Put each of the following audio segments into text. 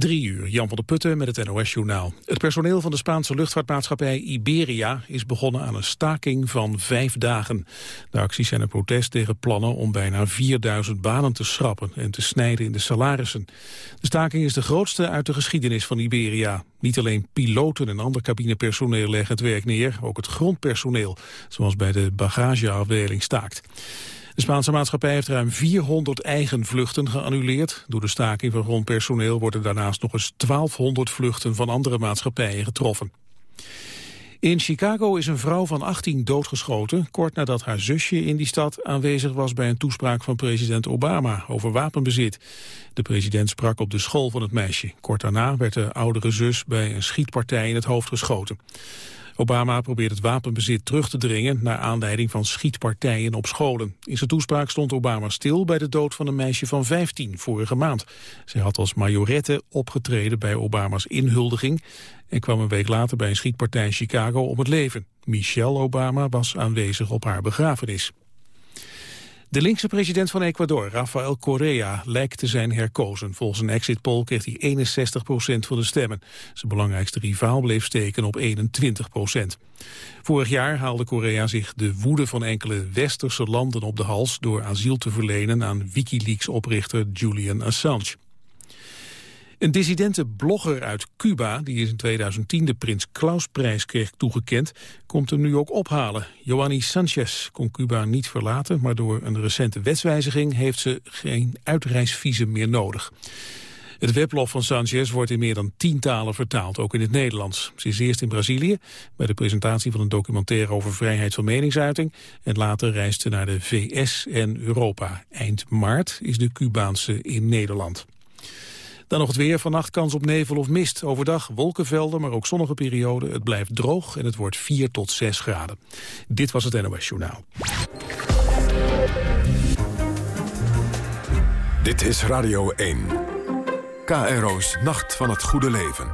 Drie uur, Jan van der Putten met het NOS-journaal. Het personeel van de Spaanse luchtvaartmaatschappij Iberia is begonnen aan een staking van vijf dagen. De acties zijn een protest tegen plannen om bijna 4000 banen te schrappen en te snijden in de salarissen. De staking is de grootste uit de geschiedenis van Iberia. Niet alleen piloten en ander cabinepersoneel leggen het werk neer, ook het grondpersoneel, zoals bij de bagageafdeling staakt. De Spaanse maatschappij heeft ruim 400 eigen vluchten geannuleerd. Door de staking van grondpersoneel worden daarnaast nog eens 1200 vluchten van andere maatschappijen getroffen. In Chicago is een vrouw van 18 doodgeschoten... kort nadat haar zusje in die stad aanwezig was... bij een toespraak van president Obama over wapenbezit. De president sprak op de school van het meisje. Kort daarna werd de oudere zus bij een schietpartij in het hoofd geschoten. Obama probeert het wapenbezit terug te dringen... naar aanleiding van schietpartijen op scholen. In zijn toespraak stond Obama stil bij de dood van een meisje van 15 vorige maand. Zij had als majorette opgetreden bij Obama's inhuldiging... en kwam een week later bij een schietpartij in Chicago om het leven. Michelle Obama was aanwezig op haar begrafenis. De linkse president van Ecuador, Rafael Correa, lijkt te zijn herkozen. Volgens een exit poll kreeg hij 61 procent van de stemmen. Zijn belangrijkste rivaal bleef steken op 21 procent. Vorig jaar haalde Correa zich de woede van enkele westerse landen op de hals... door asiel te verlenen aan Wikileaks-oprichter Julian Assange. Een dissidente blogger uit Cuba, die in 2010 de Prins Klausprijs kreeg toegekend, komt hem nu ook ophalen. Joanny Sanchez kon Cuba niet verlaten, maar door een recente wetswijziging heeft ze geen uitreisvisum meer nodig. Het weblog van Sanchez wordt in meer dan tien talen vertaald, ook in het Nederlands. Ze is eerst in Brazilië, bij de presentatie van een documentaire over vrijheid van meningsuiting. En later reist ze naar de VS en Europa. Eind maart is de Cubaanse in Nederland. Dan nog het weer. Vannacht kans op nevel of mist. Overdag wolkenvelden, maar ook zonnige perioden. Het blijft droog en het wordt 4 tot 6 graden. Dit was het NOS Journaal. Dit is Radio 1. KRO's Nacht van het Goede Leven.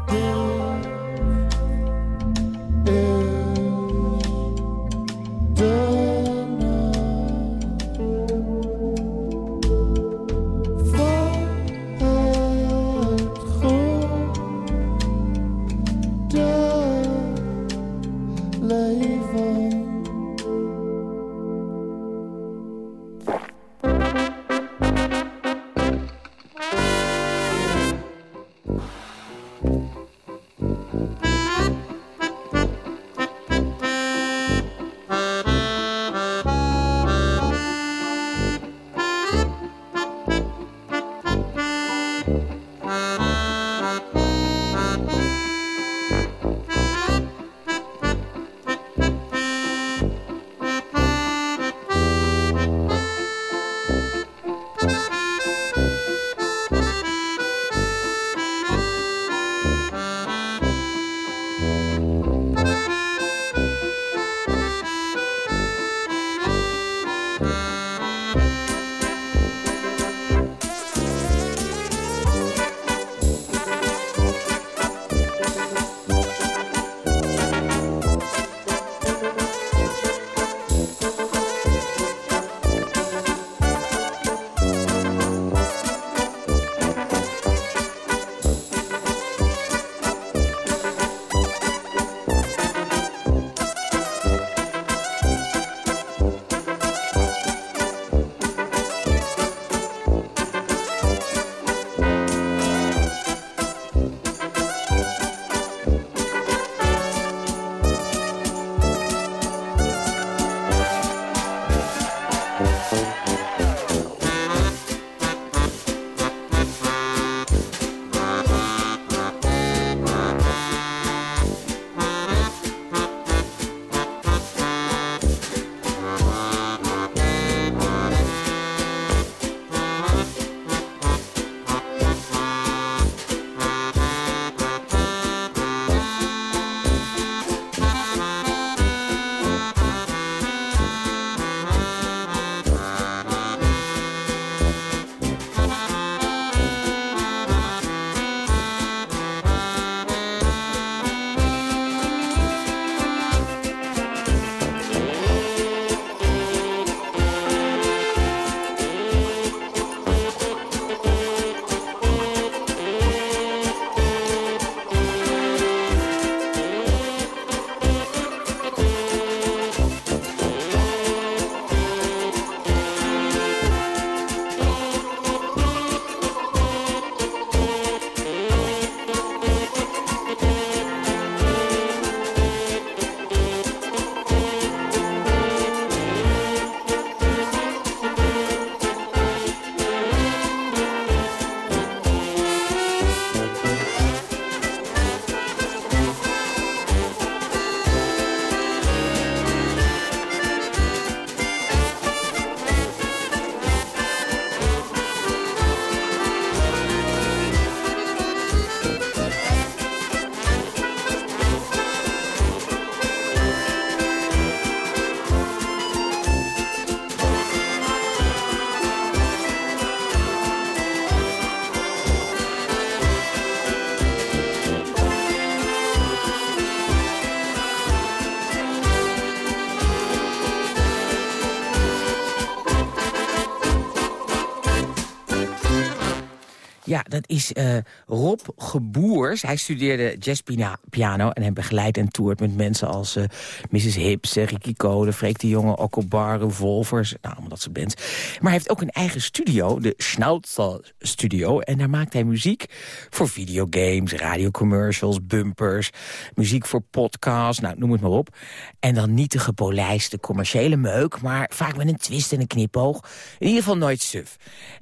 Dat is uh, Rob Geboers. Hij studeerde jazzpiano en hij begeleidt en toert met mensen als uh, Mrs. Hips, Ricky Code, Freek de Jonge, Okobar, Revolvers. Nou, allemaal dat soort bands. Maar hij heeft ook een eigen studio, de Schnauzer Studio. En daar maakt hij muziek voor videogames, radiocommercials, bumpers. Muziek voor podcasts, nou, noem het maar op. En dan niet de gepolijste commerciële meuk, maar vaak met een twist en een knipoog. In ieder geval nooit suf.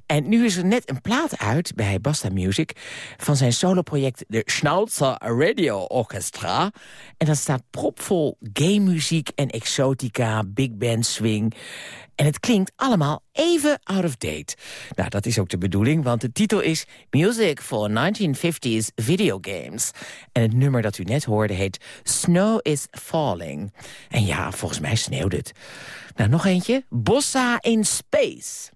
En nu is er net een plaat uit bij Basta Music... van zijn soloproject de Schnauzer Radio Orchestra. En dat staat propvol gay muziek en exotica, big band swing... En het klinkt allemaal even out of date. Nou, dat is ook de bedoeling, want de titel is Music for 1950s Video Games. En het nummer dat u net hoorde heet Snow is Falling. En ja, volgens mij sneeuwt het. Nou, nog eentje. Bossa in Space.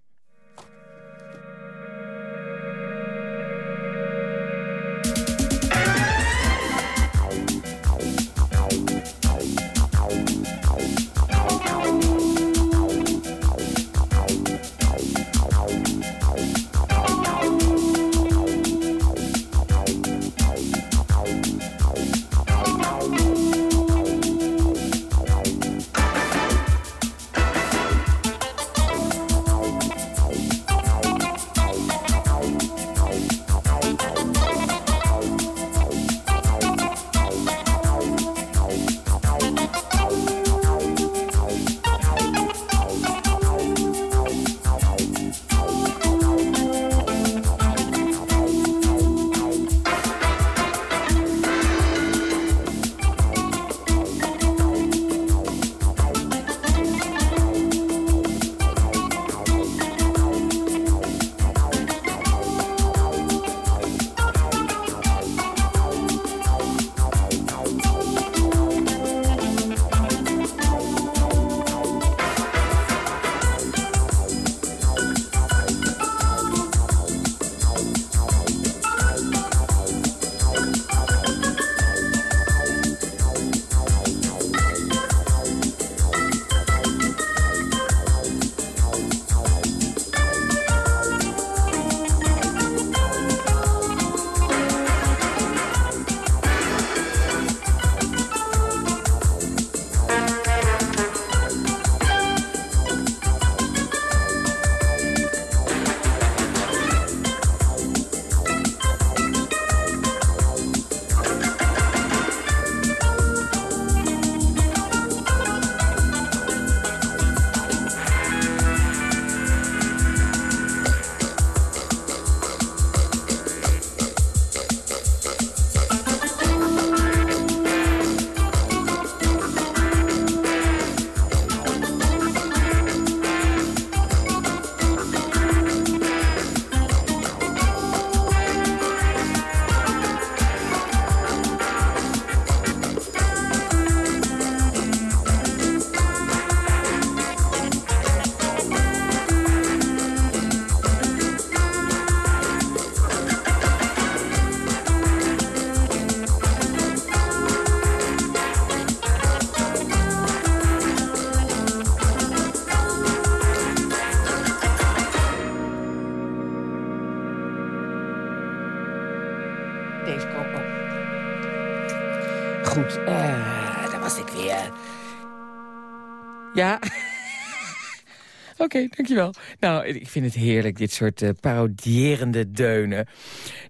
Ja. Oké, dankjewel. Nou, ik vind het heerlijk, dit soort uh, parodierende deunen.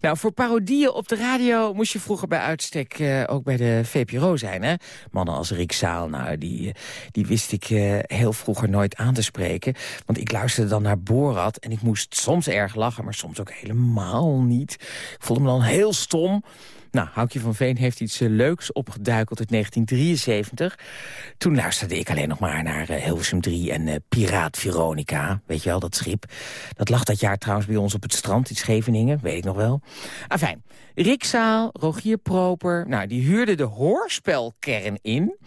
Nou, voor parodieën op de radio moest je vroeger bij uitstek uh, ook bij de VPRO zijn, hè? Mannen als Rick Zaal, nou, die, eh, die wist ik heel vroeger nooit aan te spreken. Want ik luisterde dan naar Borat en ik moest soms erg lachen, maar soms ook helemaal niet. Ik voelde me dan heel stom... Nou, Houkje van Veen heeft iets uh, leuks opgeduikeld uit 1973. Toen luisterde ik alleen nog maar naar uh, Hilversum 3 en uh, Piraat Veronica. Weet je wel, dat schip. Dat lag dat jaar trouwens bij ons op het strand in Scheveningen. Weet ik nog wel. Afijn, Rick Zaal, Rogier Proper... Nou, die huurden de hoorspelkern in.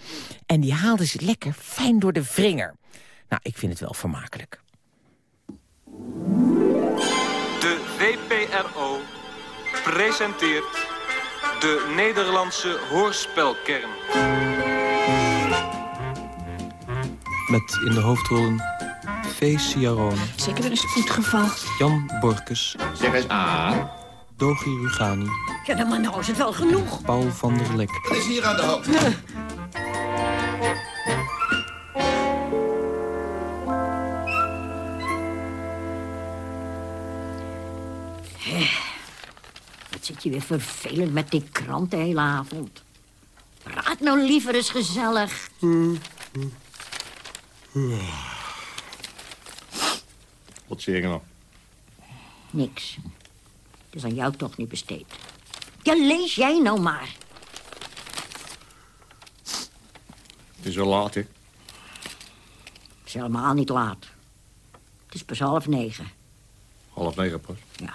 En die haalden ze lekker fijn door de vringer. Nou, ik vind het wel vermakelijk. De VPRO presenteert de Nederlandse hoorspelkern. Met in de hoofdrollen Fee Ciarone. Zeker weer een spoedgeval. Jan Borkes. Zeg eens A. Dogi Rugani, Ja, dan maar nou is het wel genoeg. Paul van der Lek. Wat is hier aan de hand? Wat zit je weer vervelend met die krant de hele avond. Praat nou liever eens gezellig. Wat zeg je nou? Niks. Het is aan jou toch niet besteed. Ja, lees jij nou maar. Het is wel laat, hè? Het is helemaal niet laat. Het is pas half negen. Half negen pas. Ja.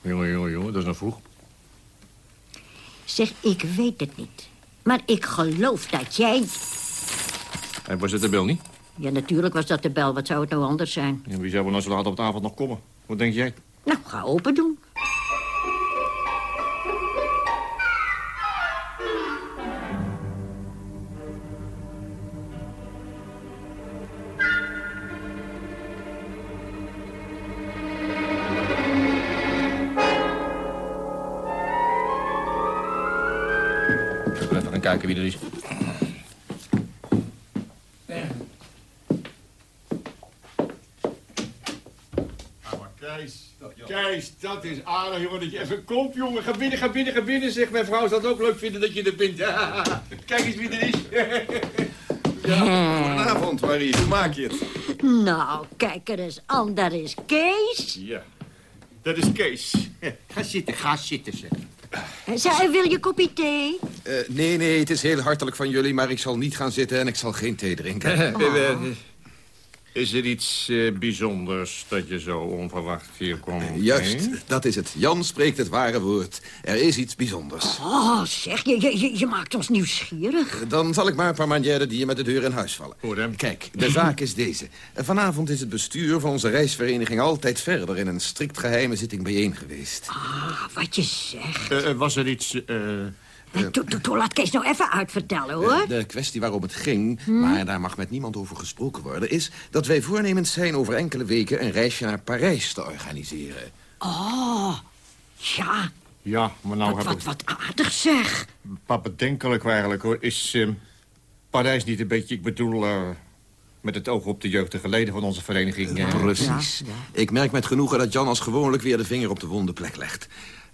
Jongen, jongen, jongen, dat is nog vroeg. Zeg, ik weet het niet. Maar ik geloof dat jij... En was het de bel niet? Ja, natuurlijk was dat de bel. Wat zou het nou anders zijn? En wie zou er nou zo laat op de avond nog komen? Wat denk jij? Nou, ga open doen. Aardig, jongen, dat je even komt, jongen. Ga binnen, ga binnen, ga binnen. Zeg, mijn vrouw zal het ook leuk vinden dat je er bent. Kijk eens wie er is. Goedenavond, Marie. Hoe maak je het? Nou, kijk er eens aan. Daar is Kees. Ja, dat is Kees. Ga zitten, ga zitten, zeg. Zij, wil je kopje thee? Eh, nee, nee, het is heel hartelijk van jullie, maar ik zal niet gaan zitten en ik zal geen thee drinken. Is er iets eh, bijzonders dat je zo onverwacht hier komt? Juist, hè? dat is het. Jan spreekt het ware woord. Er is iets bijzonders. Oh, zeg, je, je, je- maakt ons nieuwsgierig. Dan zal ik maar een paar manieren die je met de deur in huis vallen. Goed, hè? Kijk, de zaak is deze. Vanavond is het bestuur van onze reisvereniging altijd verder... in een strikt geheime zitting bijeen geweest. Ah, wat je zegt. Eh, eh, was er iets... eh, Toe, toe, toe, laat Kees nou even uitvertellen, hoor. De kwestie waarom het ging, maar daar mag met niemand over gesproken worden... is dat wij voornemens zijn over enkele weken een reisje naar Parijs te organiseren. Oh, ja, ja, maar nou wat, heb wat, ik... wat aardig zeg. Wat bedenkelijk eigenlijk, hoor. Is eh, Parijs niet een beetje... Ik bedoel, eh, met het oog op de jeugdige leden van onze vereniging... eh, Precies. Ik merk met genoegen dat Jan als gewoonlijk weer de vinger op de wonde plek legt.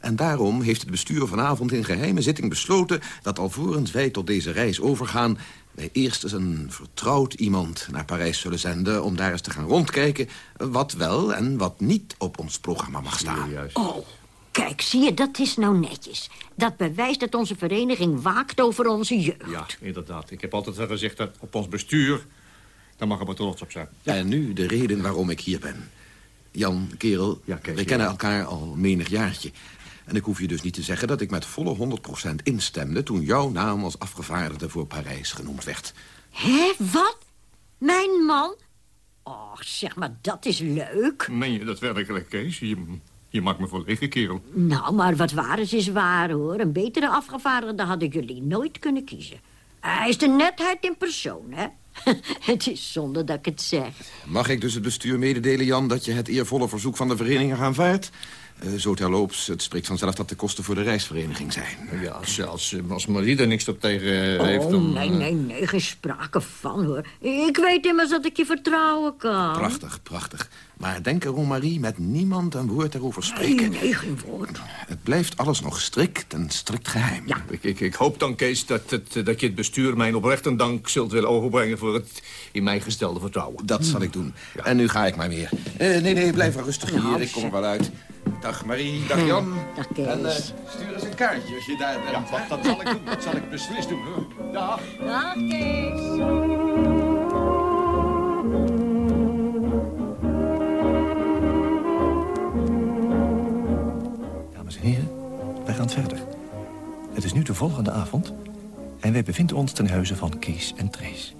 En daarom heeft het bestuur vanavond in geheime zitting besloten... dat alvorens wij tot deze reis overgaan... wij eerst eens een vertrouwd iemand naar Parijs zullen zenden... om daar eens te gaan rondkijken wat wel en wat niet op ons programma mag staan. Juist. Oh, kijk, zie je, dat is nou netjes. Dat bewijst dat onze vereniging waakt over onze jeugd. Ja, inderdaad. Ik heb altijd wel gezegd dat op ons bestuur... daar mag er maar trots op zijn. En nu de reden waarom ik hier ben. Jan, kerel, Ja, we ja. kennen elkaar al menig jaartje. En ik hoef je dus niet te zeggen dat ik met volle 100% instemde... toen jouw naam als afgevaardigde voor Parijs genoemd werd. Hé, wat? Mijn man? Och, zeg maar, dat is leuk. Meen je dat werkelijk, Kees? Je, je maakt me verlegen, kerel. Nou, maar wat waar is, is waar, hoor. Een betere afgevaardigde hadden jullie nooit kunnen kiezen. Hij is de netheid in persoon, hè? het is zonde dat ik het zeg. Mag ik dus het bestuur mededelen, Jan, dat je het eervolle verzoek van de vereniging aanvaardt? Eh, zo terloops, het spreekt vanzelf dat de kosten voor de reisvereniging zijn. Ja, als, als, als Marie er niks op tegen eh, heeft... Oh, dan, nee, eh, nee, nee, geen sprake van, hoor. Ik weet immers dat ik je vertrouwen kan. Prachtig, prachtig. Maar denk erom, Marie, met niemand een woord erover Nee, spreken. nee, geen woord. Het blijft alles nog strikt en strikt geheim. Ja. Ik, ik, ik hoop dan, Kees, dat, het, dat je het bestuur mijn oprechte dank zult willen overbrengen... voor het in mij gestelde vertrouwen. Dat zal ik doen. En nu ga ik maar weer. Eh, nee, nee, blijf rustig hier. Ik kom er wel uit. Dag Marie, dag Jan. Dag, Kees. En eh, stuur eens een kaartje als je daar bent. Dat, dat zal ik doen, dat zal ik beslist doen, hoor. Dag. Dag, Kees. Dames en heren, wij gaan verder. Het is nu de volgende avond en wij bevinden ons ten huize van Kees en Trace.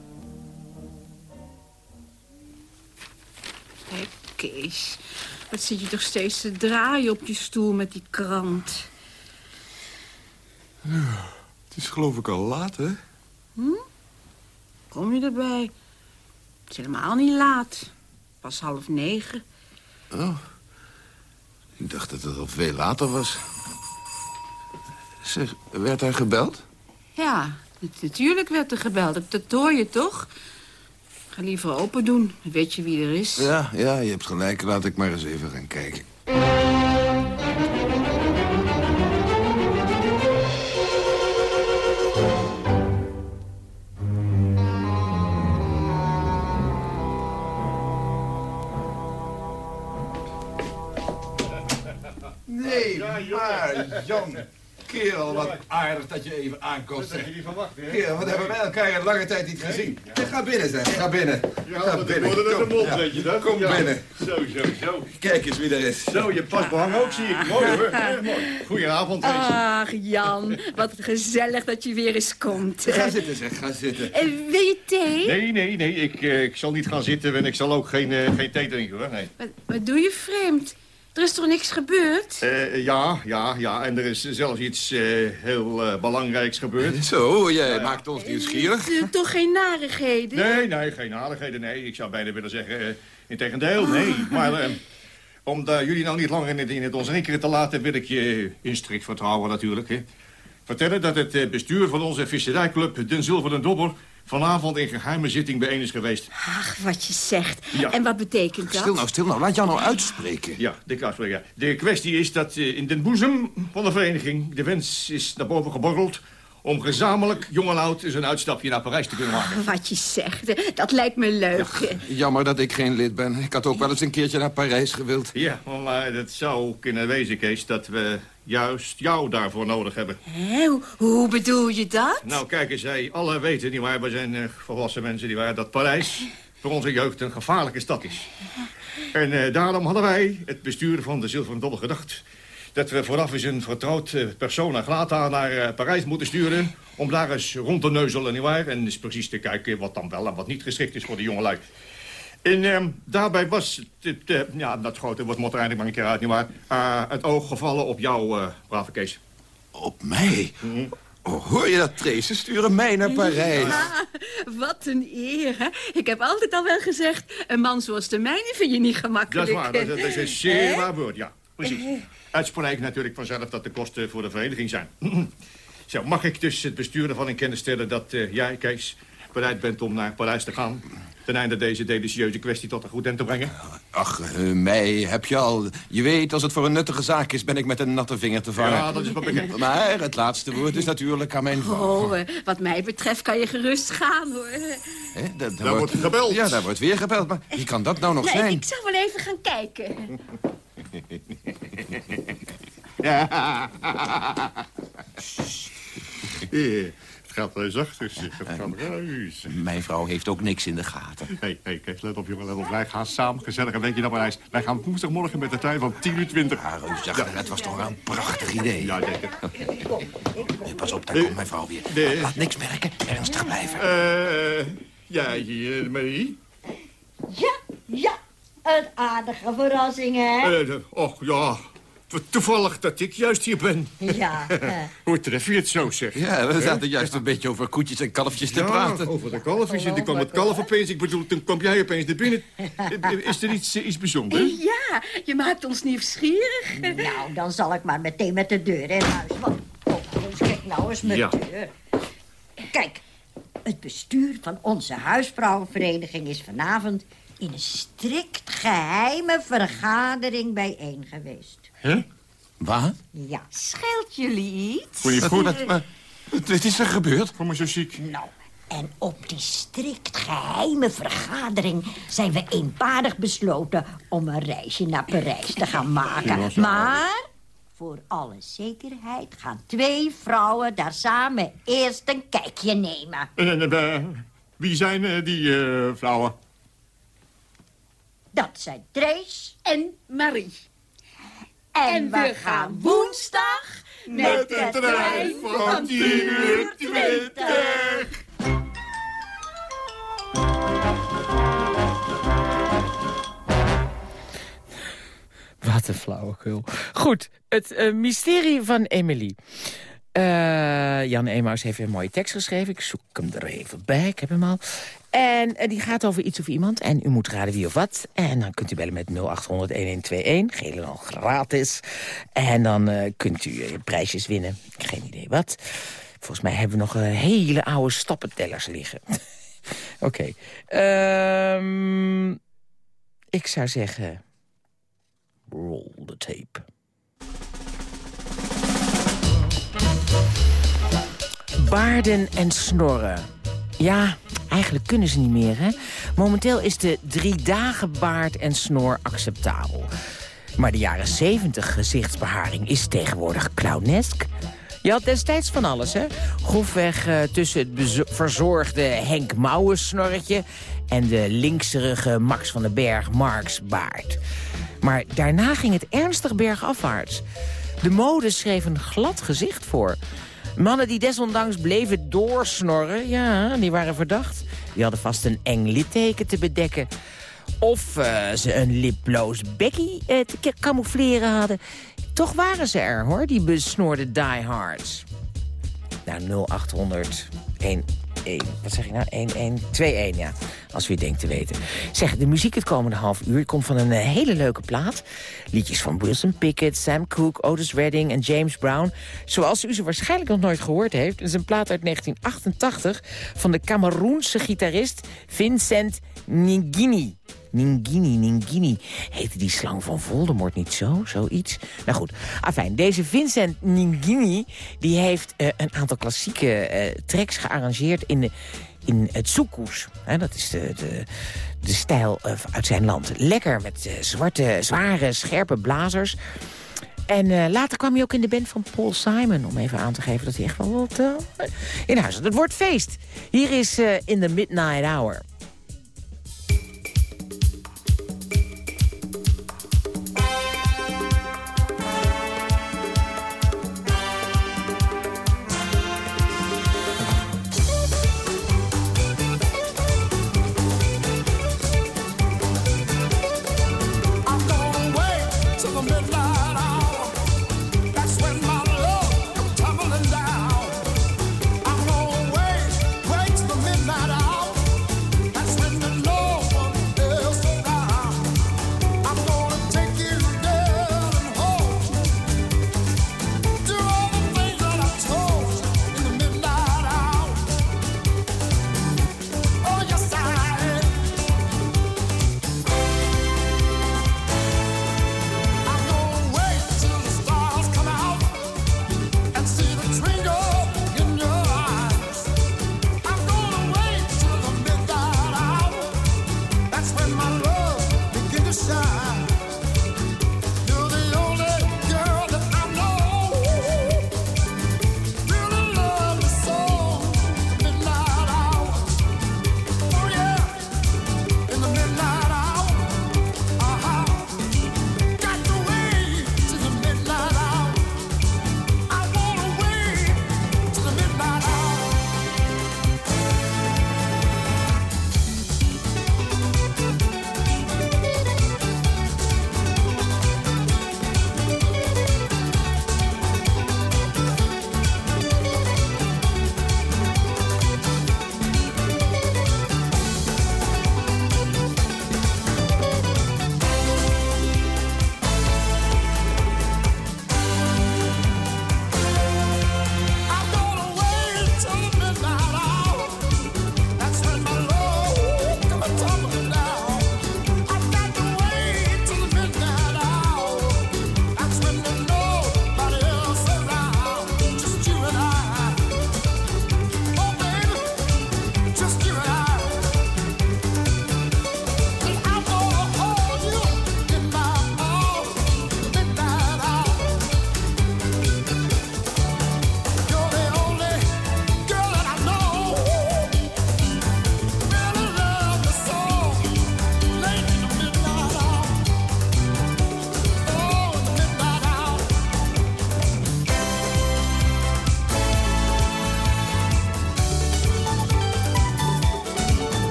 Hé, Kees, wat zit je toch steeds te draaien op je stoel met die krant? Het is geloof ik al laat, hè? Kom je erbij? Het is helemaal niet laat. Pas half negen. Oh. Ik dacht dat het al veel later was. Zeg, werd er gebeld? Ja, nat- natuurlijk werd er gebeld. Dat hoor je toch? Ga liever open doen. Dan weet je wie er is. Ja, ja, je hebt gelijk. Laat ik maar eens even gaan kijken. Nee, maar Jan, kerel, wat aardig dat je even aankomt. Dat je niet verwacht, hè? Kerel, wat hebben wij elkaar in lange tijd niet gezien. Ja, ga binnen, zeg. Ga binnen. Ja, ga binnen. uit de Kom, mond, ja. weet je dat? Kom Ja. binnen. Zo, zo, zo. Kijk eens wie er is. Zo, je pasbehang ook, zie ik. Mooi, hoor. Ja, mooi. Goedenavond. Ach, Jan, wat gezellig dat je weer eens komt. Ga zitten, zeg. Ga zitten. Eh, wil je thee? Nee, nee, nee. Ik, eh, ik zal niet gaan zitten en ik zal ook geen, eh, geen thee drinken, hoor. Nee. Wat, wat doe je vreemd? Er is toch niks gebeurd? Eh, ja, ja, ja. En er is zelfs iets eh, heel eh, belangrijks gebeurd. Zo, jij maakt ons nieuwsgierig. Toch geen narigheden? Nee, nee, geen aardigheden. Nee, ik zou bijna willen zeggen, uh, in tegendeel, nee. Maar eh, om jullie nou niet langer in het, in het onzekere te laten... wil ik je in strikt vertrouwen natuurlijk, hè. Vertellen dat het bestuur van onze visserijclub Den Zilveren Dobber... vanavond in geheime zitting bijeen is geweest. Ach, wat je zegt. Ja. En wat betekent dat? Stil nou, stil nou. Laat Jan nou uitspreken. Ja, de afspreken. ja. De kwestie is dat eh, in den boezem van de vereniging... de wens is naar boven geborreld... om gezamenlijk, jong en oud, eens een uitstapje naar Parijs te kunnen maken. Wat je zegt, dat lijkt me leuk. Jammer dat ik geen lid ben. Ik had ook wel eens een keertje naar Parijs gewild. Ja, maar dat zou kunnen wezen, Kees, dat we juist jou daarvoor nodig hebben. Hè, hoe, hoe bedoel je dat? Nou, kijk eens, zij alle weten, nietwaar, we zijn eh, volwassen mensen, nietwaar, dat Parijs voor onze jeugd een gevaarlijke stad is. En eh, daarom hadden wij, het bestuur van de Zilveren Dobbel, gedacht... dat we vooraf eens een vertrouwd eh, persoon naar Glata naar eh, Parijs moeten sturen... om daar eens rond te neuzelen, nietwaar, en eens precies te kijken wat dan wel en wat niet geschikt is voor de jongelui. En ehm, daarbij was het, eh, ja, dat grote woord moet er eindelijk maar een keer uit, nietwaar... eh het oog gevallen op jou, eh, brave Kees. Op mij? Oh, hoor je dat, Trace? Ze sturen mij naar Parijs. Ja, wat een eer, hè? Ik heb altijd al wel gezegd, een man zoals de mijne vind je niet Dat gemakkelijk. is waar, dat, dat is een zeer waar woord, ja. Precies. Het spreekt natuurlijk vanzelf dat de kosten voor de vereniging zijn. Zo, mag ik dus het bestuur ervan in kennis stellen dat eh, jij, Kees, bereid bent om naar Parijs te gaan... ten einde deze delicieuze kwestie tot een goed eind te brengen? Ach, eh, mij heb je al. Je weet, als het voor een nuttige zaak is, ben ik met een natte vinger te vangen. Ja, dat is wat bekend. Maar het laatste woord is natuurlijk aan mijn vrouw. Oh, eh, wat mij betreft kan je gerust gaan, hoor. Daar wordt gebeld. Ja, daar wordt weer gebeld. Maar wie kan dat nou nog Nee, zijn? ik zal wel even gaan kijken. Eh, het gaat wel zachter, zeg. Het gaat ruis. Mijn vrouw heeft ook niks in de gaten. Hé, hey, hey, Kees, let op, jongen, let op. Wij gaan samen gezellig een weekje naar Parijs. Wij gaan woensdagmorgen met de trein van 10 uur 20. Ja, reusachtig, het was toch wel een prachtig idee. Ja, zeker. Nee, pas op, daar komt mijn vrouw weer. Laat niks merken, ernstig blijven. Eh, jij hier, Marie? Ja, ja. Een aardige verrassing, hè? Eh, och, ja. Toevallig dat ik juist hier ben. Ja. eh. Hoe tref je het zo, zeg? Ja, we zaten juist een beetje over koetjes en kalfjes te Ja, praten. over de kalfjes. En toen kwam het kalf opeens. Ik bedoel, toen kwam jij opeens naar binnen. Is er iets, eh, iets bijzonders? Ja, je maakt ons nieuwsgierig. Nou, dan zal ik maar meteen met de deur in huis. Want, oh, dus kijk nou eens met Ja. de deur. Kijk, het bestuur van onze huisvrouwenvereniging is vanavond... in een strikt geheime vergadering bijeen geweest. Hè? Wat? Ja. Scheelt jullie iets? Vond je goed? Wat, wat, wat is er gebeurd? Kom maar zo ziek. Nou, en op die strikt geheime vergadering zijn we eenparig besloten om een reisje naar Parijs te gaan maken. Maar voor alle zekerheid gaan twee vrouwen daar samen eerst een kijkje nemen. En, en, eh, wie zijn eh, die eh, vrouwen? Dat zijn Trace En Marie. en, we gaan woensdag met de trein van 10 uur 20. Wat een flauwekul. Goed, het eh, mysterie van Emily. Eh, Jan Emaus heeft een mooie tekst geschreven. Ik zoek hem er even bij, ik heb hem al. En eh, die gaat over iets of iemand. En u moet raden wie of wat. En dan kunt u bellen met 0800-1121. Gele al gratis. En dan eh, kunt u prijsjes winnen. Geen idee wat. Volgens mij hebben we nog hele oude stappentellers liggen. Oké. Ehm, ik zou zeggen... Roll the tape. Baarden en snorren. Ja, eigenlijk kunnen ze niet meer, hè? Momenteel is de drie dagen baard en snor acceptabel. Maar de jaren 70 gezichtsbeharing is tegenwoordig clownesk. Je had destijds van alles, hè? Grofweg uh, tussen het verzorgde Henk Mouwen snorretje... en de linkserige Max van den Berg Marx baard. Maar daarna ging het ernstig bergafwaarts. De mode schreef een glad gezicht voor. Mannen die desondanks bleven doorsnorren, ja, die waren verdacht. Die hadden vast een eng litteken te bedekken. Of uh, ze een liploos bekkie uh, te camoufleren hadden. Toch waren ze er, hoor, die besnoorde diehards. Nou, 0800 1 1. Wat zeg ik nou? 1, 1, 2, 1, ja. Als u het denkt te weten. Zeg, de muziek het komende half uur komt van een uh, hele leuke plaat. Liedjes van Wilson Pickett, Sam Cooke, Otis Redding en James Brown. Zoals u ze waarschijnlijk nog nooit gehoord heeft. Het is een plaat uit 1988 van de Cameroense gitarist Vincent Ngini. Ningini, Ningini. Heette die slang van Voldemort niet zo? Zoiets? Nou goed, afijn. Deze Vincent Ningini die heeft uh, een aantal klassieke uh, tracks gearrangeerd in, de, in het soekoes. dat is de, de, de stijl uh, uit zijn land. Lekker met zwarte, zware, scherpe blazers. En later kwam hij ook in de band van Paul Simon... om even aan te geven dat hij echt wel wat in huis had. Het wordt feest. Hier is In the Midnight Hour.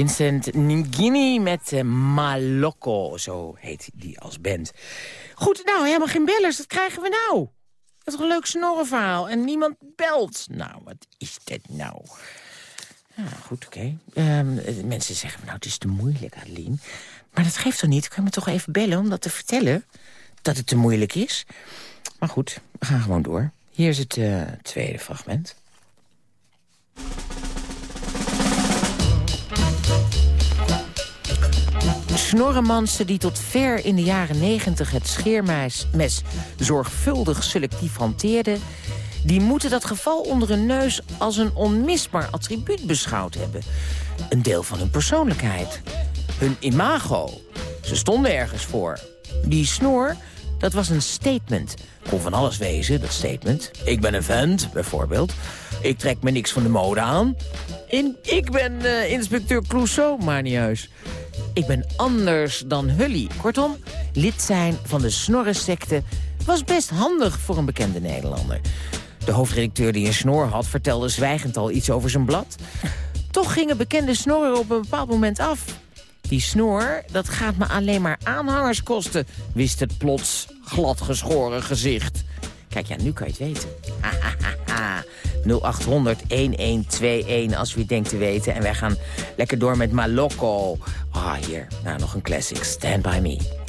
Vincent Ngini met uh, Malocco, zo heet die als band. Goed, nou, helemaal geen bellers, dat krijgen we nou. Dat is een leuk snorrenverhaal en niemand belt. Nou, wat is dit nou? Ja, goed, oké. Ehm, mensen zeggen, nou, het is te moeilijk, Adeline. Maar dat geeft toch niet? Kun je me toch even bellen om dat te vertellen? Dat het te moeilijk is? Maar goed, we gaan gewoon door. Hier is het uh, tweede fragment. Snorremansen die tot ver in de jaren negentig het scheermes zorgvuldig selectief hanteerden... die moeten dat geval onder hun neus als een onmisbaar attribuut beschouwd hebben. Een deel van hun persoonlijkheid. Hun imago. Ze stonden ergens voor. Die snor, dat was een statement. Kon van alles wezen, dat statement. Ik ben een vent, bijvoorbeeld. Ik trek me niks van de mode aan. In, ik ben uh, inspecteur Clouseau, maar niet juist. Ik ben anders dan Hully. Kortom, lid zijn van de snorrensecte was best handig voor een bekende Nederlander. De hoofdredacteur die een snor had vertelde zwijgend al iets over zijn blad. Toch gingen bekende snorren op een bepaald moment af. Die snor, dat gaat me alleen maar aanhangers kosten, wist het plots gladgeschoren gezicht. Kijk, ja, nu kan je het weten. 0800 1121 als u het denkt te weten. En wij gaan lekker door met Malocco. Ah, hier. Nou, nog een classic. Stand By Me.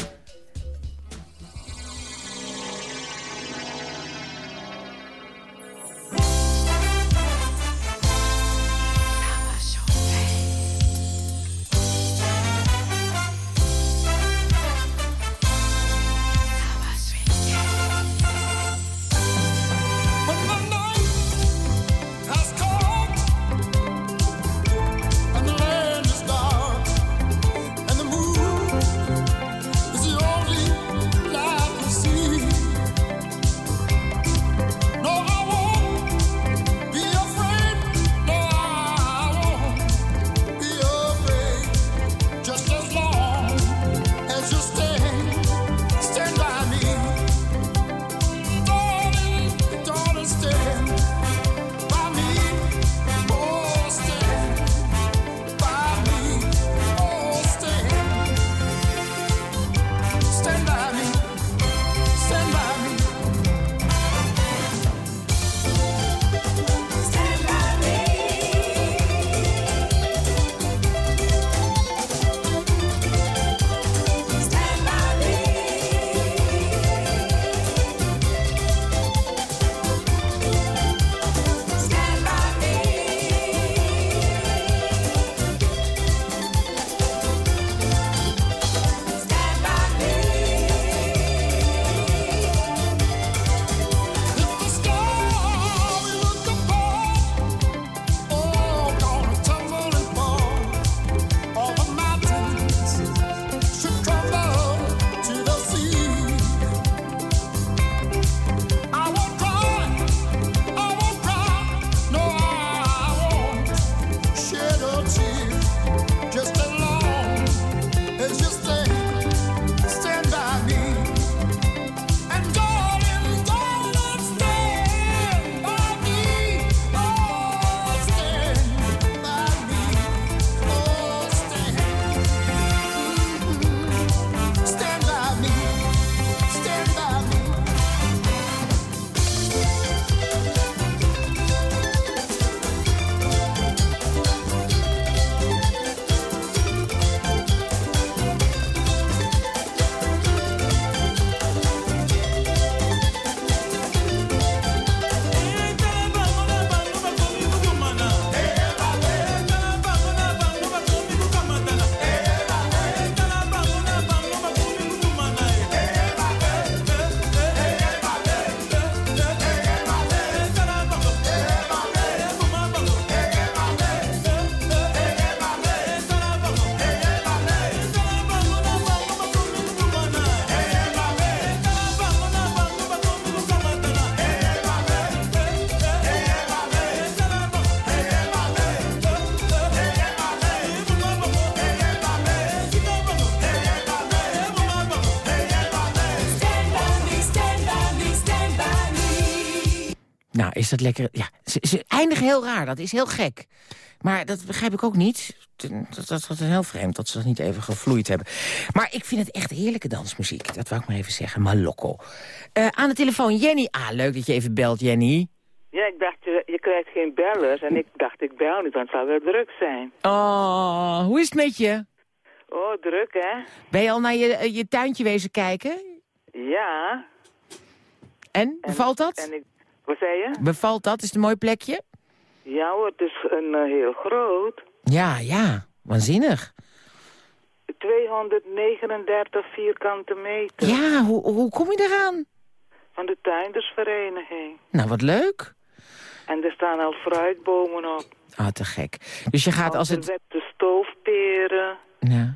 Dat lekker... Ja, ze, ze eindigen heel raar, dat is heel gek. Maar dat begrijp ik ook niet. Dat, dat, dat is heel vreemd dat ze dat niet even gevloeid hebben. Maar ik vind het echt heerlijke dansmuziek. Dat wou ik maar even zeggen. Malokko. Uh, aan de telefoon Jenny. Ah, leuk dat je even belt, Jenny. Ja, ik dacht, je, je krijgt geen bellers. En ik dacht, ik bel niet, want het zou wel druk zijn. Oh, hoe is het met je? Oh, druk, hè? Ben je al naar je, je tuintje wezen kijken? Ja. En, bevalt dat? En ik, wat zei je? Bevalt dat? Is het een mooi plekje? Ja hoor, het is een, uh, heel groot. Ja, ja. Waanzinnig. 239 vierkante meter. Ja, hoe, hoe kom je eraan? Van de tuindersvereniging. Nou, wat leuk. En er staan al fruitbomen op. Ah, te gek. Dus je gaat als het... De stoofperen. Ja.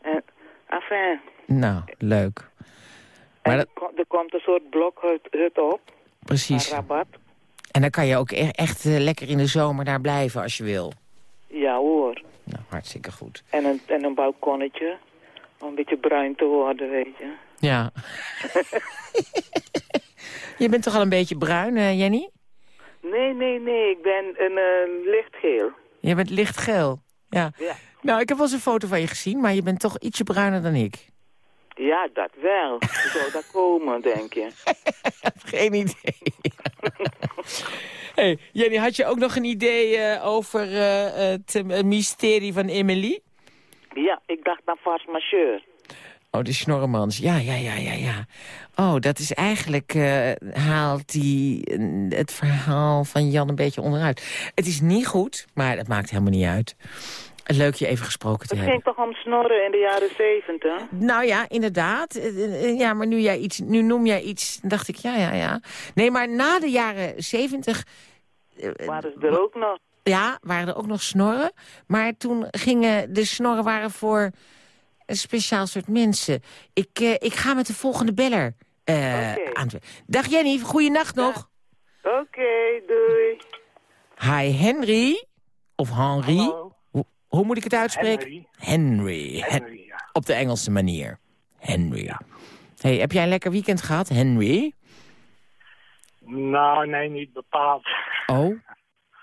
En, enfin. Nou, leuk. Maar dat... er komt een soort blokhut op. Precies. rabat. En dan kan je ook e- echt uh, lekker in de zomer daar blijven als je wil. Ja hoor. Nou, hartstikke goed. En een, en een balkonnetje. Om een beetje bruin te worden, weet je. Ja. je bent toch al een beetje bruin, uh, Jenny? Nee, nee, nee. Ik ben een uh, lichtgeel. Je bent lichtgeel? Ja. ja. Nou, ik heb wel eens een foto van je gezien, maar je bent toch ietsje bruiner dan ik. Ja, dat wel. Hoe zou dat komen, denk je? Geen idee. hey, Jenny, had je ook nog een idee uh, over uh, het mysterie van Emily? Ja, ik dacht aan Fars Masseur. Oh, de Snorremans. Ja, ja, ja, ja, ja. Oh, dat is eigenlijk... Haalt die het verhaal van Jan een beetje onderuit. Het is niet goed, maar dat maakt helemaal niet uit. Leuk je even gesproken te het hebben. Het ging toch om snorren in de jaren zeventig? Nou ja, inderdaad. Ja, maar nu, jij iets, nu noem jij iets, dacht ik, ja, ja, ja. Nee, maar na de jaren zeventig... Waren ze er ook nog? Ja, waren er ook nog snorren. Maar toen gingen de snorren waren voor een speciaal soort mensen. Ik, uh, ik ga met de volgende beller uh, okay. aan. Dag Jenny, goeienacht nog. Oké, okay, doei. Hi Henry. Of Henry. Hallo. Hoe moet ik het uitspreken? Henry. Henry. Ja. Op de Engelse manier. Henry. Ja. Hey, heb jij een lekker weekend gehad, Henry? Nou, nee, niet bepaald. Oh?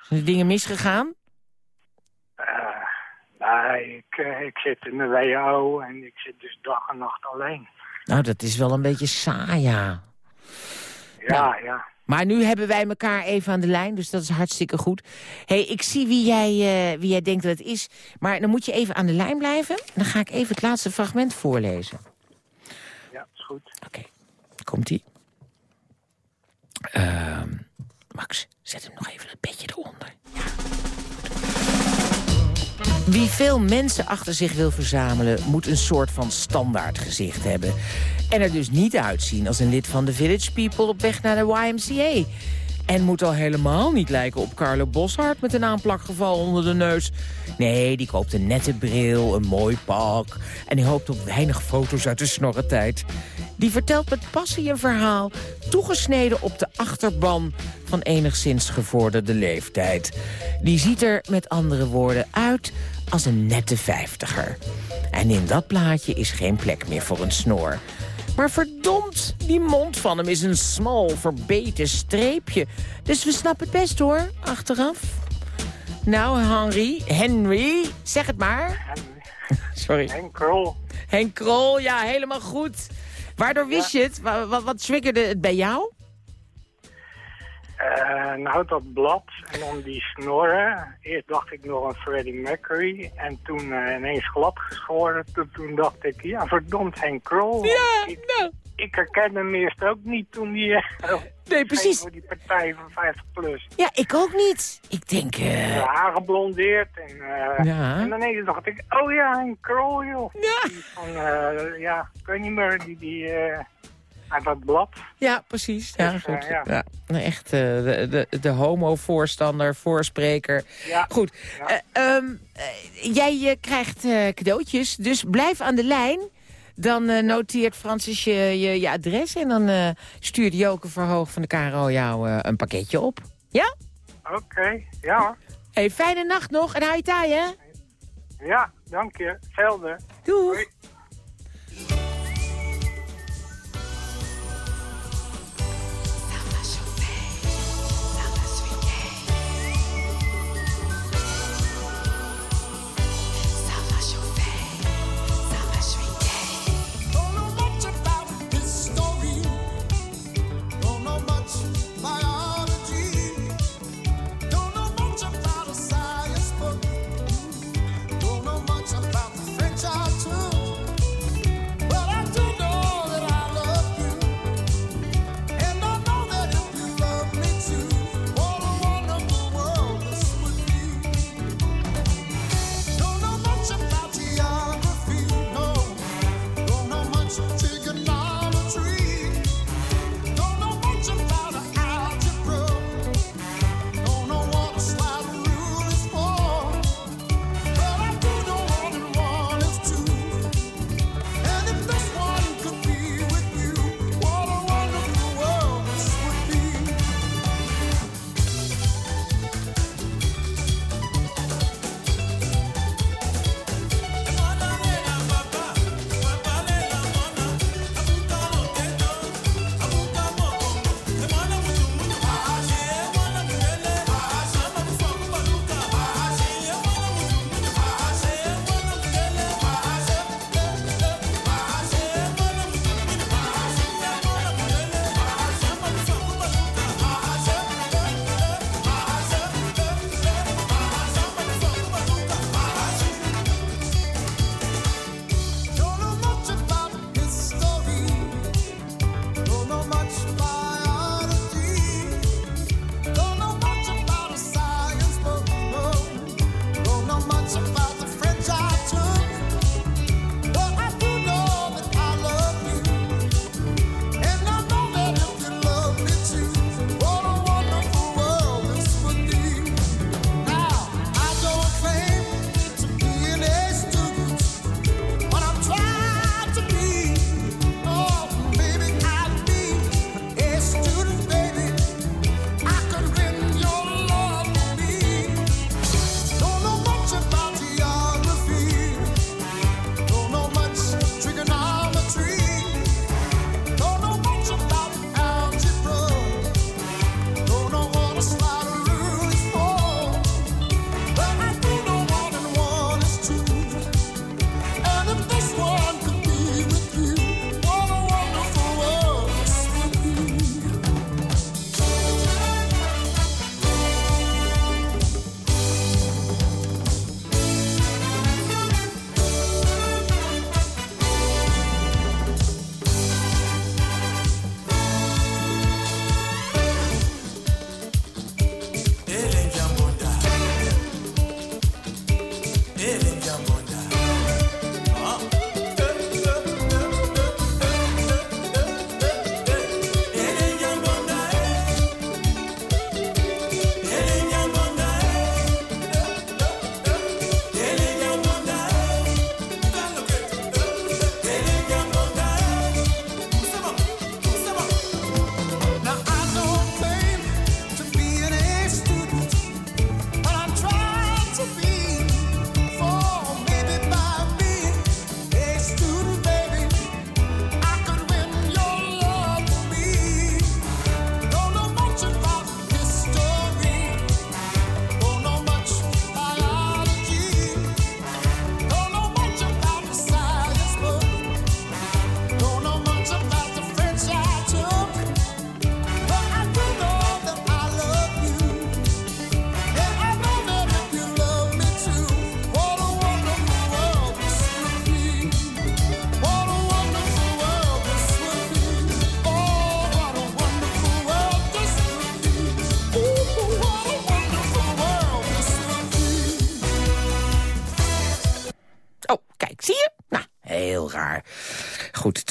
Zijn er dingen misgegaan? Uh, nee, ik, uh, ik zit in de WHO en ik zit dus dag en nacht alleen. Nou, dat is wel een beetje saai, ja. Ja, nou, ja. Maar nu hebben wij elkaar even aan de lijn, dus dat is hartstikke goed. hey, ik zie wie jij, uh, wie jij denkt dat het is. Maar dan moet je even aan de lijn blijven. Dan ga ik even het laatste fragment voorlezen. Ja, is goed. Oké, okay. komt-ie. Uh, Max, zet hem nog even het bedje eronder. Wie veel mensen achter zich wil verzamelen... moet een soort van standaard gezicht hebben. En er dus niet uitzien als een lid van de Village People... op weg naar de YMCA. En moet al helemaal niet lijken op Carlo Boshart... met een aanplakgeval onder de neus. Nee, die koopt een nette bril, een mooi pak... en die hoopt op weinig foto's uit de snorretijd. Die vertelt met passie een verhaal... toegesneden op de achterban van enigszins gevorderde leeftijd. Die ziet er met andere woorden uit als een nette vijftiger. En in dat plaatje is geen plek meer voor een snor. Maar verdomd, die mond van hem is een smal, verbeten streepje. Dus we snappen het best hoor, achteraf. Nou, Henry, Henry, zeg het maar. Henry. Sorry. Henk Krol. Henk Krol, ja, helemaal goed. Waardoor wist ja. je het? Wat, wat, wat triggerde het bij jou? Uh, nou, dat blad en dan die snorren. Eerst dacht ik nog aan Freddie Mercury. En toen uh, ineens glad geschoren. Toen, toen, dacht ik, ja, verdomd, Henk Krol. Ja, ik, nou. ik herkende hem eerst ook niet toen die... Uh, nee, precies. Voor die partij van 50 plus. Ja, ik ook niet. Ik denk... Uh... Haar geblondeerd. En, ja. en ineens dacht ik, oh ja, Henk Krol, joh. Ja. Die van, ja, ik weet niet meer, die... die uit dat blad. Ja, precies. Ja, dus, goed. Uh, ja. ja. Echt uh, de, de, de homo-voorstander, voorspreker. Ja. Goed. Ja. Uh, um, jij krijgt cadeautjes, dus blijf aan de lijn. Dan noteert Francis je, je, je, adres en dan stuurt Joke Verhoog van de KRO jou een pakketje op. Ja? Oké, okay. ja. Hey, fijne nacht nog en hou je taai, hè? Ja, dank je. Doei. Doei.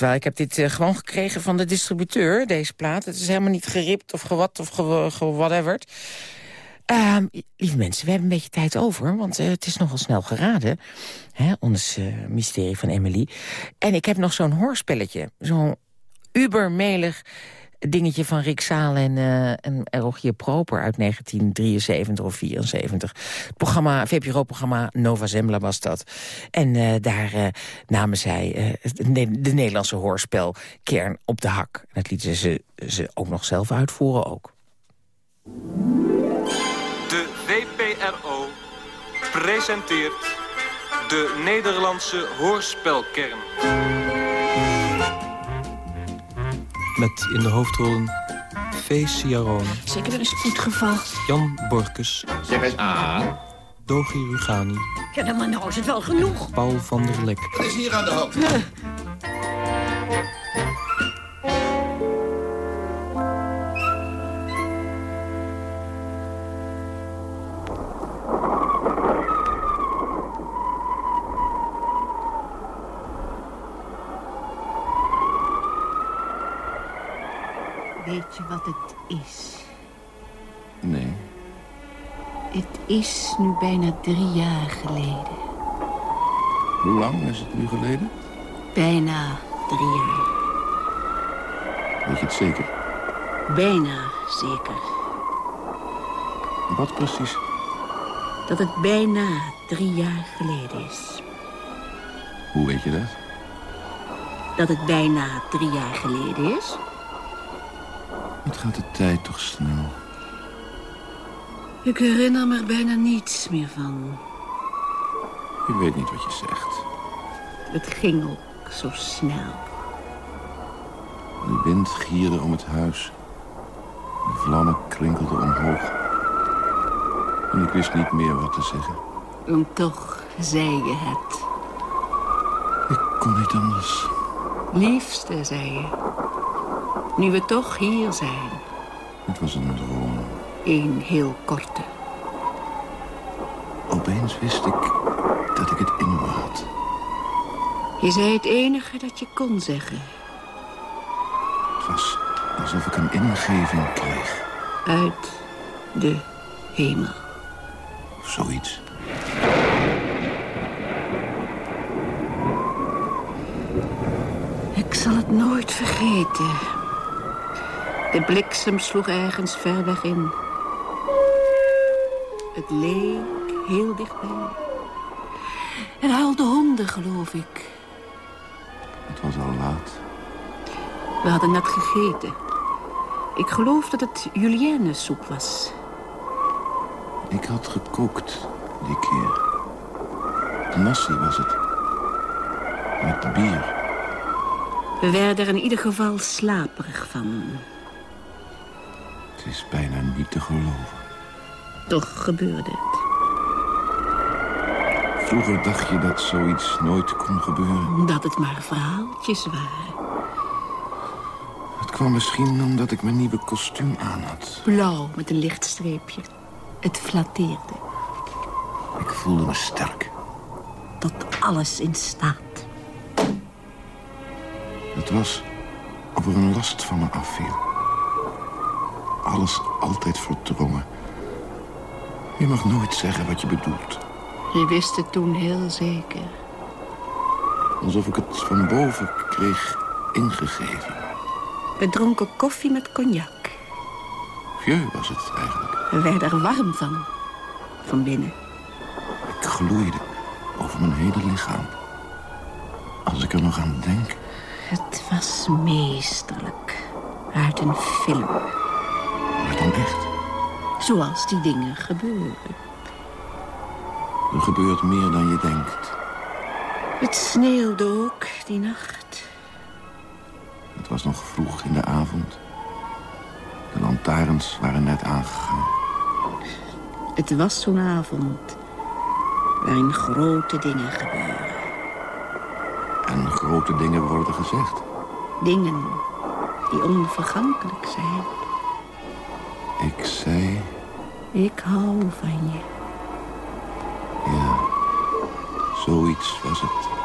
Terwijl ik heb dit uh, gewoon gekregen van de distributeur, deze plaat. Het is helemaal niet geript of gewat of ge, Uh, lieve mensen, we hebben een beetje tijd over, want uh, het is nogal snel geraden. Hè, ons uh, mysterie van Emily. En ik heb nog zo'n hoorspelletje, zo'n ubermelig dingetje van Rick Zaal en, uh, Rogier Proper uit 1973 of 74. Het programma, VPRO-programma Nova Zembla was dat. En uh, daar uh, namen zij de, de, Nederlandse hoorspel Kern op de hak. En dat lieten ze, ze ook nog zelf uitvoeren ook. De VPRO presenteert de Nederlandse hoorspelkern. Met in de hoofdrollen Fee Ciarone. Zeker wel eens goed geval. Jan Borkus. Zeg eens A. Dogi Rugani. Ja, dan maar nou is het wel genoeg. Paul van der Lek. Wat is hier aan de hand? Weet je wat het is? Nee. Het is nu bijna drie jaar geleden. Hoe lang is het nu geleden? Bijna drie jaar. Weet je het zeker? Bijna zeker. Wat precies? Dat het bijna drie jaar geleden is. Hoe weet je dat? Dat het bijna drie jaar geleden is? Wat gaat de tijd toch snel? Ik herinner me er bijna niets meer van. Je weet niet wat je zegt. Het ging ook zo snel. De wind gierde om het huis. De vlammen krinkelden omhoog. En ik wist niet meer wat te zeggen. En toch zei je het. Ik kon niet anders. Liefste, zei je. Nu we toch hier zijn. Het was een droom. Eén heel korte. Opeens wist ik dat ik het in me had. Je zei het enige dat je kon zeggen. Het was alsof ik een ingeving kreeg. Uit de hemel. Zoiets. Ik zal het nooit vergeten. De bliksem sloeg ergens ver weg in. Het leek heel dichtbij. Er huilden honden, geloof ik. Het was al laat. We hadden net gegeten. Ik geloof dat het julienne soep was. Ik had gekookt die keer. Nasi was het. Met bier. We werden er in ieder geval slaperig van. Het is bijna niet te geloven. Toch gebeurde het. Vroeger dacht je dat zoiets nooit kon gebeuren. Dat het maar verhaaltjes waren. Het kwam misschien omdat ik mijn nieuwe kostuum aan had. Blauw met een licht streepje. Het flatteerde. Ik voelde me sterk. Tot alles in staat. Het was of er een last van me afviel. Alles altijd verdrongen. Je mag nooit zeggen wat je bedoelt. Je wist het toen heel zeker. Alsof ik het van boven kreeg ingegeven. We dronken koffie met cognac. Vieux was het eigenlijk. We werden er warm van. Van binnen. Ik gloeide over mijn hele lichaam. Als ik er nog aan denk... Het was meesterlijk. Uit een film. Maar dan echt? Zoals die dingen gebeuren. Er gebeurt meer dan je denkt. Het sneeuwde ook die nacht. Het was nog vroeg in de avond. De lantaarns waren net aangegaan. Het was zo'n avond waarin grote dingen gebeuren. En grote dingen worden gezegd. Dingen die onvergankelijk zijn. Ik zei... Ik hou van je. Ja, zoiets was het.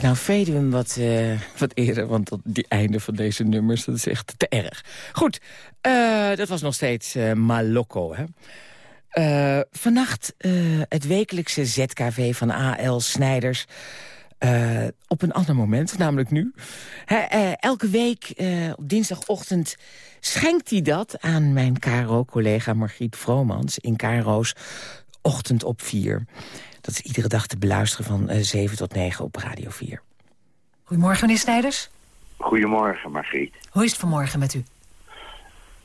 Kijk, nou hem wat, eh, wat eerder, want dat, die einde van deze nummers, dat is echt te erg. Goed, eh, dat was nog steeds uh, hè. Vannacht het wekelijkse ZKV van A.L. Snijders. op een ander moment, namelijk nu. elke week op dinsdagochtend schenkt hij dat aan mijn KRO-collega Margriet Vromans... in KRO's Ochtend op 4. Dat is iedere dag te beluisteren van uh, 7 tot 9 op Radio 4. Goedemorgen, meneer Snijders. Goedemorgen, Margriet. Hoe is het vanmorgen met u?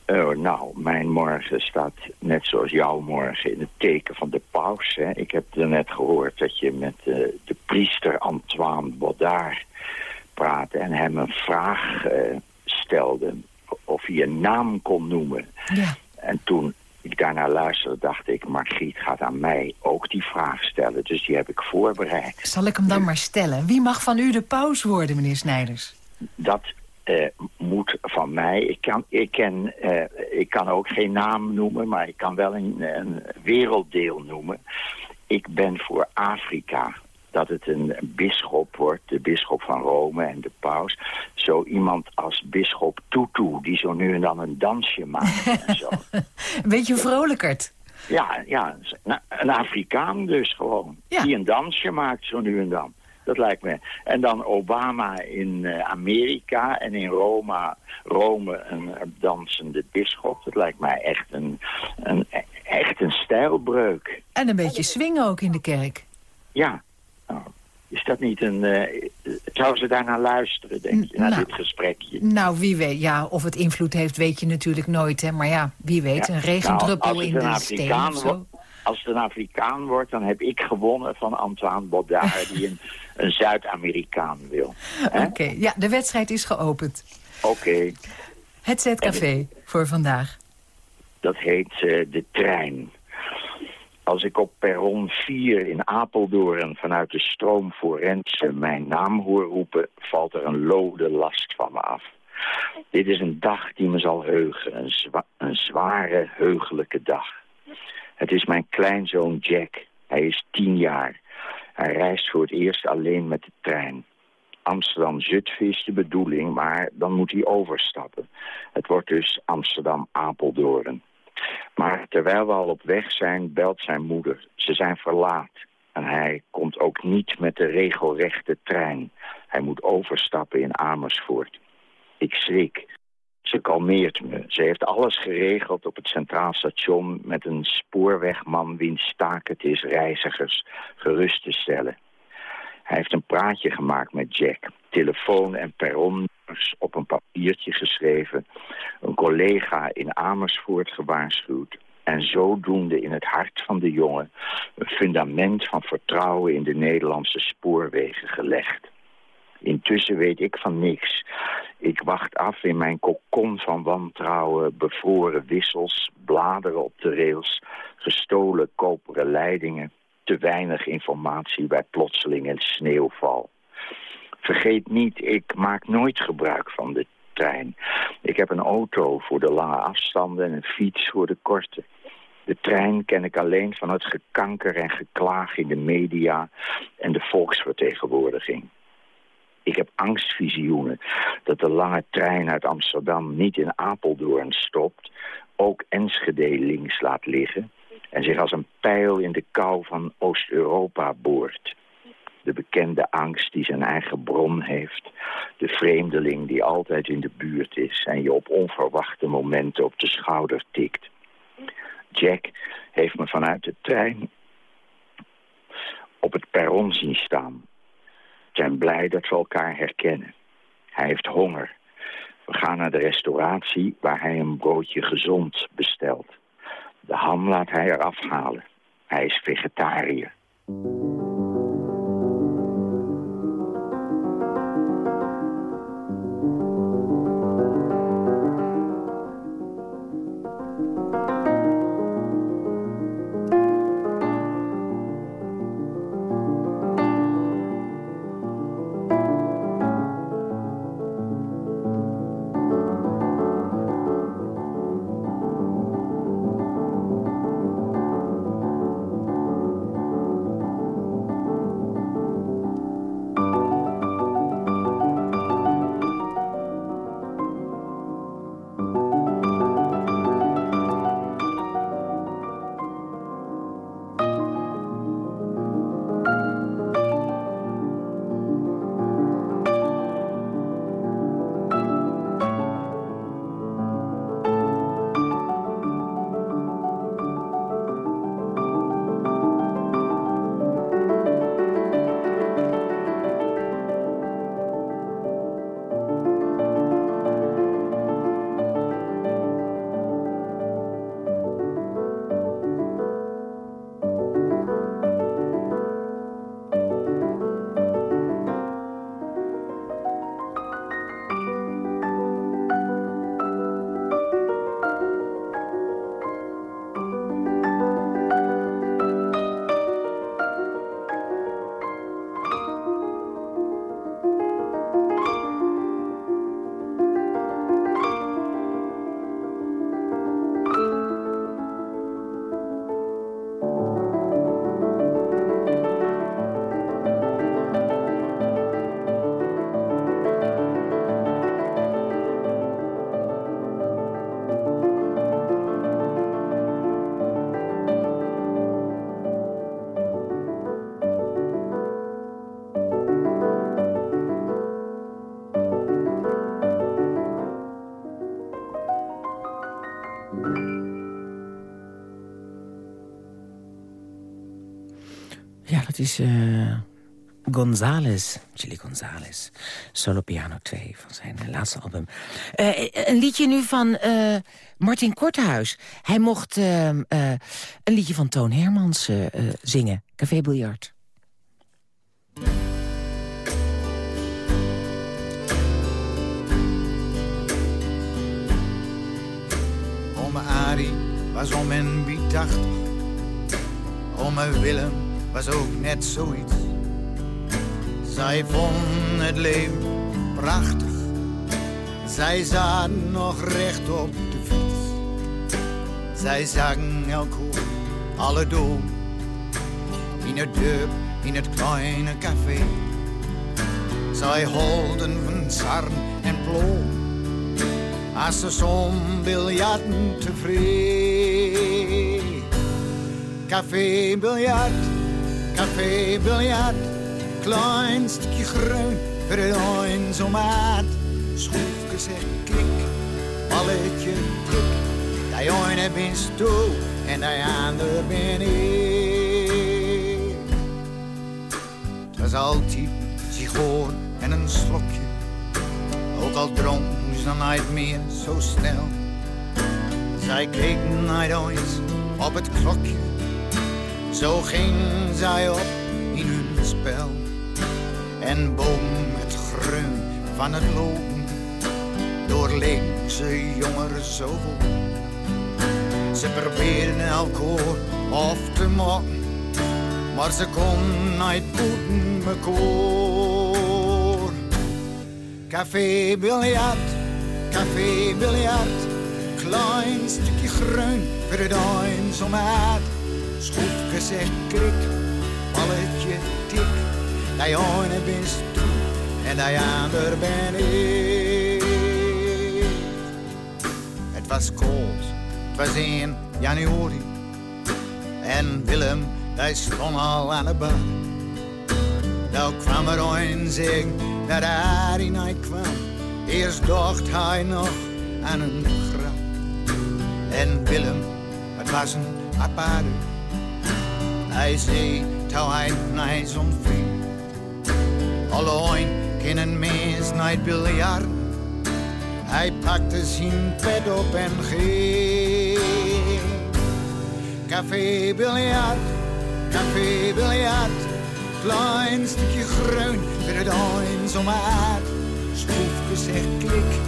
Uh, nou, mijn morgen staat net zoals jouw morgen in het teken van de paus. Hè. Ik heb net gehoord dat je met uh, de priester Antoine Baudard praatte... en hem een vraag uh, stelde of hij een naam kon noemen. Ja. En toen ik daarnaar luisterde, dacht ik... Margriet gaat aan mij ook die vraag stellen. Dus die heb ik voorbereid. Zal ik hem dan maar stellen? Wie mag van u de paus worden, meneer Snijders? Dat uh, moet van mij. Ik kan, ik, ken, uh, ik kan ook geen naam noemen, maar ik kan wel een, een werelddeel noemen. Ik ben voor Afrika dat het een bisschop wordt, de bisschop van Rome en de paus. Zo iemand als bisschop Tutu, die zo nu en dan een dansje maakt en zo. Een beetje vrolijkerd. Ja, ja, een Afrikaan dus gewoon. Ja. Die een dansje maakt zo nu en dan. Dat lijkt me. En dan Obama in uh, Amerika en in Roma, Rome een dansende bisschop. Dat lijkt mij echt een, een Echt een stijlbreuk. En een beetje swingen ook in de kerk. Ja. Nou, is dat niet een... Uh, zou ze daarnaar luisteren, denk je, naar nou, dit gesprekje? Nou, wie weet. Ja, of het invloed heeft, weet je natuurlijk nooit. Hè? Maar ja, wie weet. Ja. Een regendruppel Nou, als in de steen Afrikaan of wordt- Als het een Afrikaan wordt, dan heb ik gewonnen van Antoine Baudard... die een, een Zuid-Amerikaan wil. Oké, ja, de wedstrijd is geopend. Oké, Het Z-café voor vandaag. dat heet eh, De Trein. Als ik op perron 4 in Apeldoorn vanuit de stroom Forense mijn naam hoor roepen... valt er een lode last van me af. Dit is een dag die me zal heugen. Een, een zware, heugelijke dag. Het is mijn kleinzoon Jack. Hij is tien jaar. Hij reist voor het eerst alleen met de trein. Amsterdam-Zutphen is de bedoeling, maar dan moet hij overstappen. Het wordt dus Amsterdam-Apeldoorn. Maar terwijl we al op weg zijn, belt zijn moeder. Ze zijn verlaat. En hij komt ook niet met de regelrechte trein. Hij moet overstappen in Amersfoort. Ik schrik. Ze kalmeert me. Ze heeft alles geregeld op het Centraal Station... met een spoorwegman wiens taak het is reizigers gerust te stellen. Hij heeft een praatje gemaakt met Jack. Telefoon en perronnummers op een papiertje geschreven. Een collega in Amersfoort gewaarschuwd. En zodoende in het hart van de jongen een fundament van vertrouwen in de Nederlandse spoorwegen gelegd. Intussen weet ik van niks. Ik wacht af in mijn kokon van wantrouwen, bevroren wissels, bladeren op de rails, gestolen koperen leidingen, te weinig informatie bij plotseling en sneeuwval. Vergeet niet, ik maak nooit gebruik van de trein. Ik heb een auto voor de lange afstanden en een fiets voor de korte. De trein ken ik alleen van het gekanker en geklaag in de media en de volksvertegenwoordiging. Ik heb angstvisioenen dat de lange trein uit Amsterdam niet in Apeldoorn stopt, ook Enschede links laat liggen en zich als een pijl in de kou van Oost-Europa boort. De bekende angst die zijn eigen bron heeft. De vreemdeling die altijd in de buurt is en je op onverwachte momenten op de schouder tikt. Jack heeft me vanuit de trein op het perron zien staan. Zijn blij dat we elkaar herkennen. Hij heeft honger. We gaan naar de restauratie waar hij een broodje gezond bestelt. De ham laat hij eraf halen. Hij is vegetariër. Is uh, Chili Gonzales. Solo Piano 2 van zijn uh, laatste album. Uh, een liedje nu van Martin Kortehuis. Hij mocht een liedje van Toon Hermans zingen. Café Biljart. Ome Arie was om en wie 80. Ome Willem was ook net zoiets. Zij vonden het leven prachtig. Zij zaten nog recht op de fiets. Zij zagen elke alle doel. In het dorp, in het kleine café. Zij holden van sarn en ploom. Als ze som biljarten tevreden. Café biljart, café biljart. Klein stukje groen voor de eenzaamheid. Schroefje zegt klik, balletje tik. Die ene ben stoel en die ander ben ik. Het was altijd sigoor en een slokje. Ook al dronk ze nooit meer zo snel. Zij keek nooit eens op het klokje. Zo ging zij op in hun spel. En boven het groen van het lopen doorleek ze jonger zoveel. Ze probeerden elkaar af te maken, maar ze kon nooit boeten mekaar. Café biljart, café biljart, klein stukje groen voor de eenzaamheid. Schroefje zegt krik, balletje tik, die ene bent toe en die ander ben ik. Het was koud, het was in januari en Willem, die stond al aan de bar. Nou kwam er een zeggen dat hij niet kwam. Eerst dacht hij nog aan een grap. En Willem, het was een aparte. Hij zei, touw hij niet zo'n vriend. Alleen kan een mens niet biljarten. Hij pakte zijn pet op en ging. Café biljart, café biljart. Klein stukje groen voor het eenzaamheid. Schroefje zegt klik,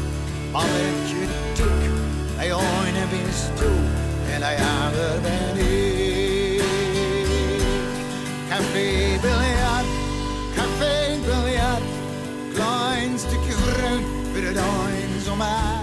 balletje tik. Hij ene bent toe en hij ander ben ik. Café biljart, café biljart. Klein stukje groen voor het eenzaamheid.